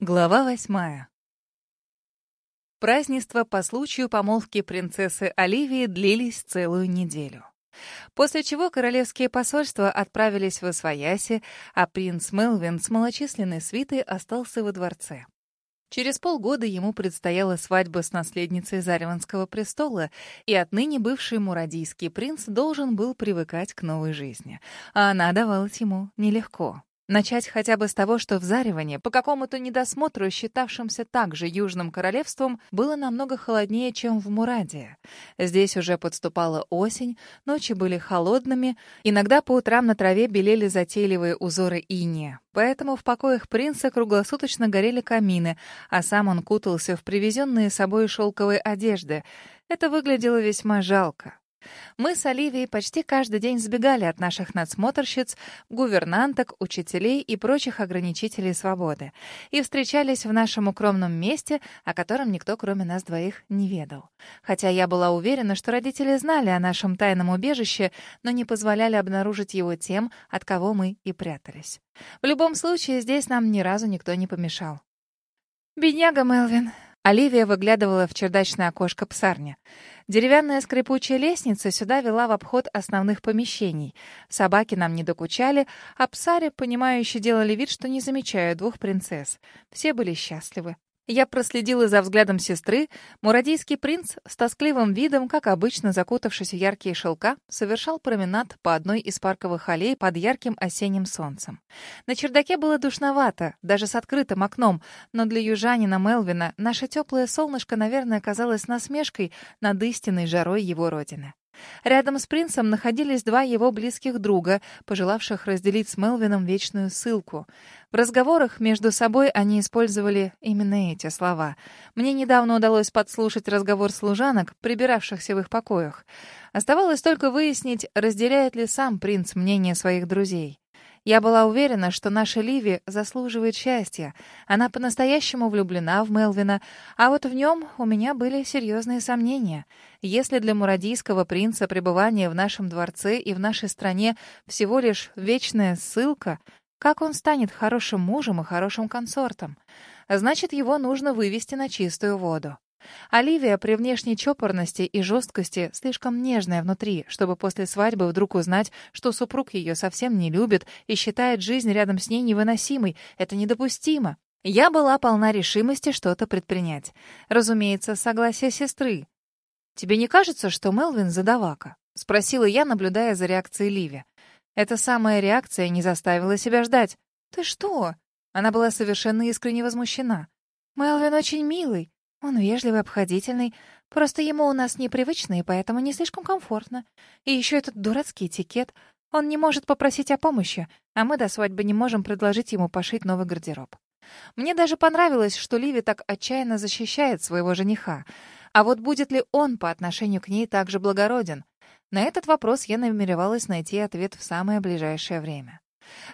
Глава восьмая. Празднества по случаю помолвки принцессы Оливии длились целую неделю. После чего королевские посольства отправились в Освояси, а принц Мелвин с малочисленной свитой остался во дворце. Через полгода ему предстояла свадьба с наследницей Зариванского престола, и отныне бывший мурадийский принц должен был привыкать к новой жизни. А она давалась ему нелегко. Начать хотя бы с того, что в Зареване, по какому-то недосмотру, считавшимся также Южным Королевством, было намного холоднее, чем в Мураде. Здесь уже подступала осень, ночи были холодными, иногда по утрам на траве белели затейливые узоры иния. Поэтому в покоях принца круглосуточно горели камины, а сам он кутался в привезенные собой шелковые одежды. Это выглядело весьма жалко. Мы с Оливией почти каждый день сбегали от наших надсмотрщиц, гувернанток, учителей и прочих ограничителей свободы и встречались в нашем укромном месте, о котором никто, кроме нас двоих, не ведал. Хотя я была уверена, что родители знали о нашем тайном убежище, но не позволяли обнаружить его тем, от кого мы и прятались. В любом случае, здесь нам ни разу никто не помешал. «Бедняга Мелвин», Оливия выглядывала в чердачное окошко псарни. Деревянная скрипучая лестница сюда вела в обход основных помещений. Собаки нам не докучали, а псари, понимающие, делали вид, что не замечают двух принцесс. Все были счастливы. Я проследила за взглядом сестры. Мурадийский принц с тоскливым видом, как обычно закутавшись в яркие шелка, совершал променад по одной из парковых аллей под ярким осенним солнцем. На чердаке было душновато, даже с открытым окном, но для южанина Мелвина наше теплое солнышко, наверное, казалось насмешкой над истинной жарой его родины. Рядом с принцем находились два его близких друга, пожелавших разделить с Мелвином вечную ссылку. В разговорах между собой они использовали именно эти слова. Мне недавно удалось подслушать разговор служанок, прибиравшихся в их покоях. Оставалось только выяснить, разделяет ли сам принц мнение своих друзей. Я была уверена, что наша Ливи заслуживает счастья. Она по-настоящему влюблена в Мелвина, а вот в нем у меня были серьезные сомнения. Если для мурадийского принца пребывание в нашем дворце и в нашей стране всего лишь вечная ссылка, как он станет хорошим мужем и хорошим консортом? Значит, его нужно вывести на чистую воду. Оливия при внешней чопорности и жесткости слишком нежная внутри, чтобы после свадьбы вдруг узнать, что супруг ее совсем не любит и считает жизнь рядом с ней невыносимой. Это недопустимо. Я была полна решимости что-то предпринять. Разумеется, согласие сестры. «Тебе не кажется, что Мелвин задавака?» — спросила я, наблюдая за реакцией Ливи. Эта самая реакция не заставила себя ждать. «Ты что?» Она была совершенно искренне возмущена. «Мелвин очень милый. Он вежливый, обходительный. Просто ему у нас непривычно, и поэтому не слишком комфортно. И еще этот дурацкий этикет. Он не может попросить о помощи, а мы до свадьбы не можем предложить ему пошить новый гардероб. Мне даже понравилось, что Ливи так отчаянно защищает своего жениха. А вот будет ли он по отношению к ней также благороден? На этот вопрос я намеревалась найти ответ в самое ближайшее время.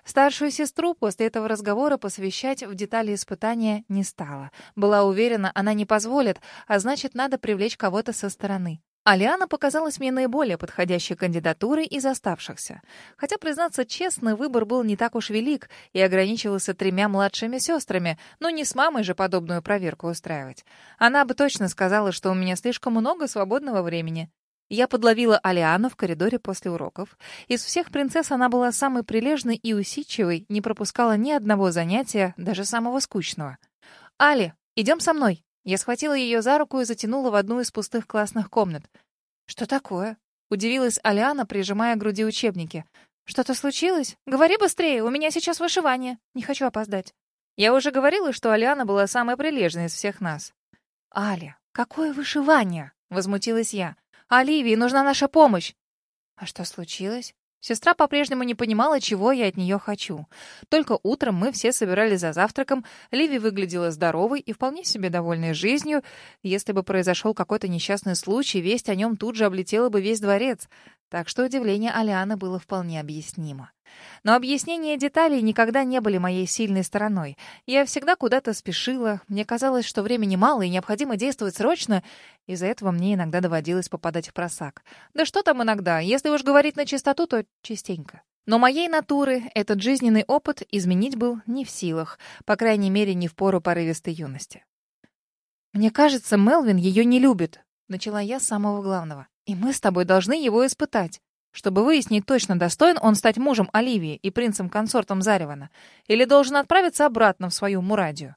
Старшую сестру после этого разговора посвящать в детали испытания не стала. Была уверена, она не позволит, а значит, надо привлечь кого-то со стороны. Алиана показалась мне наиболее подходящей кандидатурой из оставшихся. Хотя, признаться честно, выбор был не так уж велик и ограничивался тремя младшими сестрами, но не с мамой же подобную проверку устраивать. Она бы точно сказала, что у меня слишком много свободного времени. Я подловила Алиану в коридоре после уроков. Из всех принцесс она была самой прилежной и усидчивой, не пропускала ни одного занятия, даже самого скучного. «Али, идем со мной!» Я схватила ее за руку и затянула в одну из пустых классных комнат. «Что такое?» — удивилась Алиана, прижимая к груди учебники. «Что-то случилось? Говори быстрее, у меня сейчас вышивание. Не хочу опоздать». Я уже говорила, что Алиана была самой прилежной из всех нас. «Аля, какое вышивание?» — возмутилась я. Оливии нужна наша помощь!» «А что случилось?» Сестра по-прежнему не понимала, чего я от нее хочу. Только утром мы все собирались за завтраком, Ливи выглядела здоровой и вполне себе довольной жизнью. Если бы произошел какой-то несчастный случай, весть о нем тут же облетела бы весь дворец. Так что удивление Алианы было вполне объяснимо. Но объяснения деталей никогда не были моей сильной стороной. Я всегда куда-то спешила, мне казалось, что времени мало и необходимо действовать срочно. Из-за этого мне иногда доводилось попадать в просак. Да что там иногда, если уж говорить на чистоту, то частенько. Но моей натуры этот жизненный опыт изменить был не в силах, по крайней мере, не в пору порывистой юности. «Мне кажется, Мелвин ее не любит», — начала я с самого главного. «И мы с тобой должны его испытать, чтобы выяснить точно, достоин он стать мужем Оливии и принцем-консортом Заривана, или должен отправиться обратно в свою Мурадию».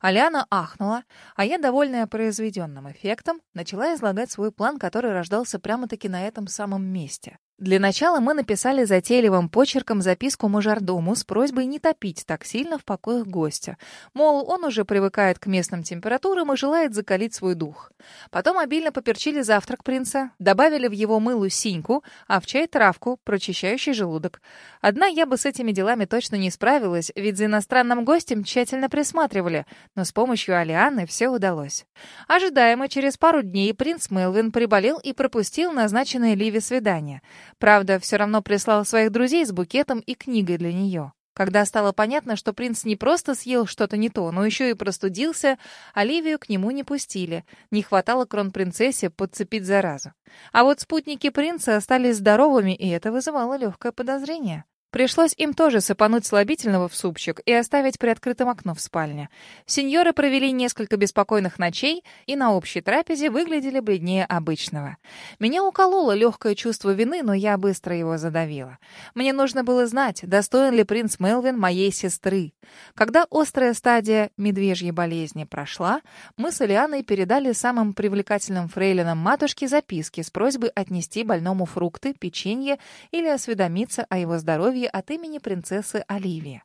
Аляна ахнула, а я, довольная произведенным эффектом, начала излагать свой план, который рождался прямо-таки на этом самом месте. Для начала мы написали затейливым почерком записку мажордому с просьбой не топить так сильно в покоях гостя. Мол, он уже привыкает к местным температурам и желает закалить свой дух. Потом обильно поперчили завтрак принца, добавили в его мылу синьку, а в чай травку, прочищающий желудок. Одна я бы с этими делами точно не справилась, ведь за иностранным гостем тщательно присматривали, но с помощью Алианы все удалось. Ожидаемо через пару дней принц Мелвин приболел и пропустил назначенное Ливи свидание — Правда, все равно прислал своих друзей с букетом и книгой для нее. Когда стало понятно, что принц не просто съел что-то не то, но еще и простудился, Оливию к нему не пустили. Не хватало кронпринцессе подцепить заразу. А вот спутники принца остались здоровыми, и это вызывало легкое подозрение. Пришлось им тоже сыпануть слабительного в супчик и оставить приоткрытым окно в спальне. Сеньоры провели несколько беспокойных ночей и на общей трапезе выглядели бледнее обычного. Меня укололо легкое чувство вины, но я быстро его задавила. Мне нужно было знать, достоин ли принц Мелвин моей сестры. Когда острая стадия медвежьей болезни прошла, мы с Элианой передали самым привлекательным фрейлинам матушке записки с просьбой отнести больному фрукты, печенье или осведомиться о его здоровье от имени принцессы Оливии.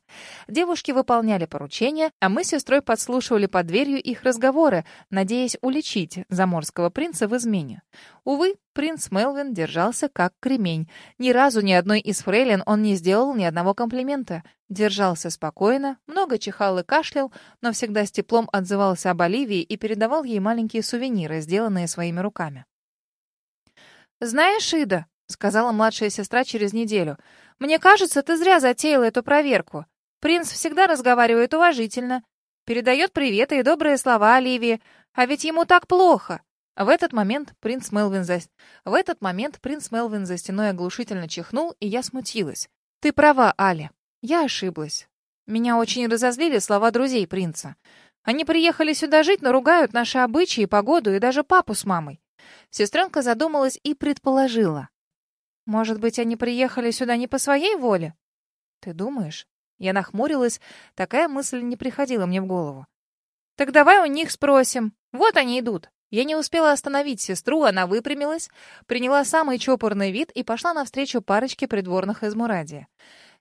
Девушки выполняли поручения, а мы с сестрой подслушивали под дверью их разговоры, надеясь уличить заморского принца в измене. Увы, принц Мелвин держался как кремень. Ни разу ни одной из фрейлин он не сделал ни одного комплимента. Держался спокойно, много чихал и кашлял, но всегда с теплом отзывался об Оливии и передавал ей маленькие сувениры, сделанные своими руками. «Знаешь, Ида», — сказала младшая сестра через неделю, — мне кажется, ты зря затеяла эту проверку. Принц всегда разговаривает уважительно, передает приветы и добрые слова Оливии, а ведь ему так плохо. В этот момент принц Мелвин за... В этот момент принц Мелвин за стеной оглушительно чихнул, и я смутилась. Ты права, Али. Я ошиблась. Меня очень разозлили слова друзей принца. Они приехали сюда жить, но ругают наши обычаи, погоду и даже папу с мамой. Сестренка задумалась и предположила. Может быть, они приехали сюда не по своей воле? Ты думаешь? Я нахмурилась, такая мысль не приходила мне в голову. Так давай у них спросим. Вот они идут. Я не успела остановить сестру, она выпрямилась, приняла самый чопорный вид и пошла навстречу парочке придворных из Мурадия.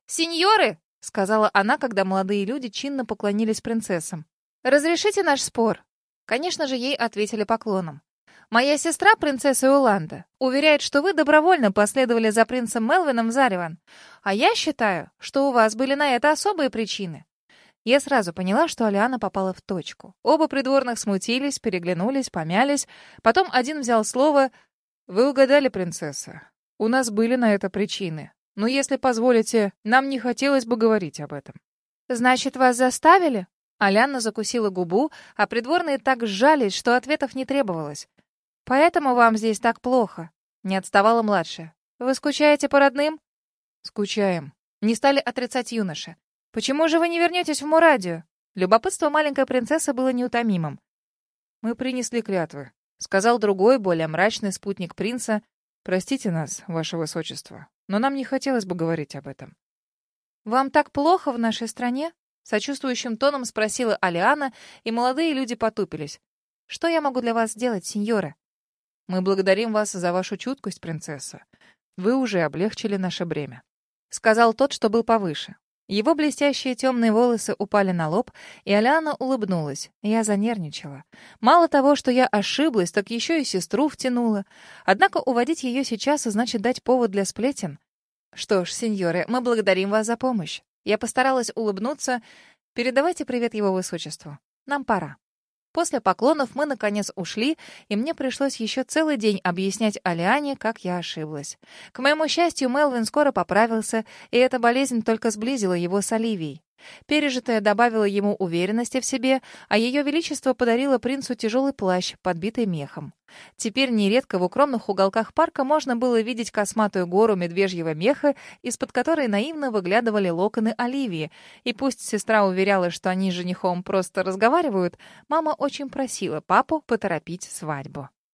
«Сеньоры!» — сказала она, когда молодые люди чинно поклонились принцессам. «Разрешите наш спор?» Конечно же, ей ответили поклоном. Моя сестра, принцесса Иоланда, уверяет, что вы добровольно последовали за принцем Мелвином Зариван. А я считаю, что у вас были на это особые причины. Я сразу поняла, что Алиана попала в точку. Оба придворных смутились, переглянулись, помялись. Потом один взял слово. «Вы угадали, принцесса. У нас были на это причины. Но если позволите, нам не хотелось бы говорить об этом». «Значит, вас заставили?» Аляна закусила губу, а придворные так сжались, что ответов не требовалось. «Поэтому вам здесь так плохо?» — не отставала младшая. «Вы скучаете по родным?» «Скучаем». Не стали отрицать юноши. «Почему же вы не вернетесь в Мурадию?» Любопытство маленькой принцессы было неутомимым. «Мы принесли клятвы», — сказал другой, более мрачный спутник принца. «Простите нас, ваше высочество, но нам не хотелось бы говорить об этом». «Вам так плохо в нашей стране?» Сочувствующим тоном спросила Алиана, и молодые люди потупились. «Что я могу для вас сделать, сеньора?» Мы благодарим вас за вашу чуткость, принцесса. Вы уже облегчили наше бремя», — сказал тот, что был повыше. Его блестящие темные волосы упали на лоб, и Аляна улыбнулась. Я занервничала. Мало того, что я ошиблась, так еще и сестру втянула. Однако уводить ее сейчас значит дать повод для сплетен. Что ж, сеньоры, мы благодарим вас за помощь. Я постаралась улыбнуться. Передавайте привет его высочеству. Нам пора. После поклонов мы, наконец, ушли, и мне пришлось еще целый день объяснять Алиане, как я ошиблась. К моему счастью, Мелвин скоро поправился, и эта болезнь только сблизила его с Оливией. Пережитое добавило ему уверенности в себе, а ее величество подарило принцу тяжелый плащ, подбитый мехом. Теперь нередко в укромных уголках парка можно было видеть косматую гору медвежьего меха, из-под которой наивно выглядывали локоны Оливии. И пусть сестра уверяла, что они с женихом просто разговаривают, мама очень просила папу поторопить свадьбу.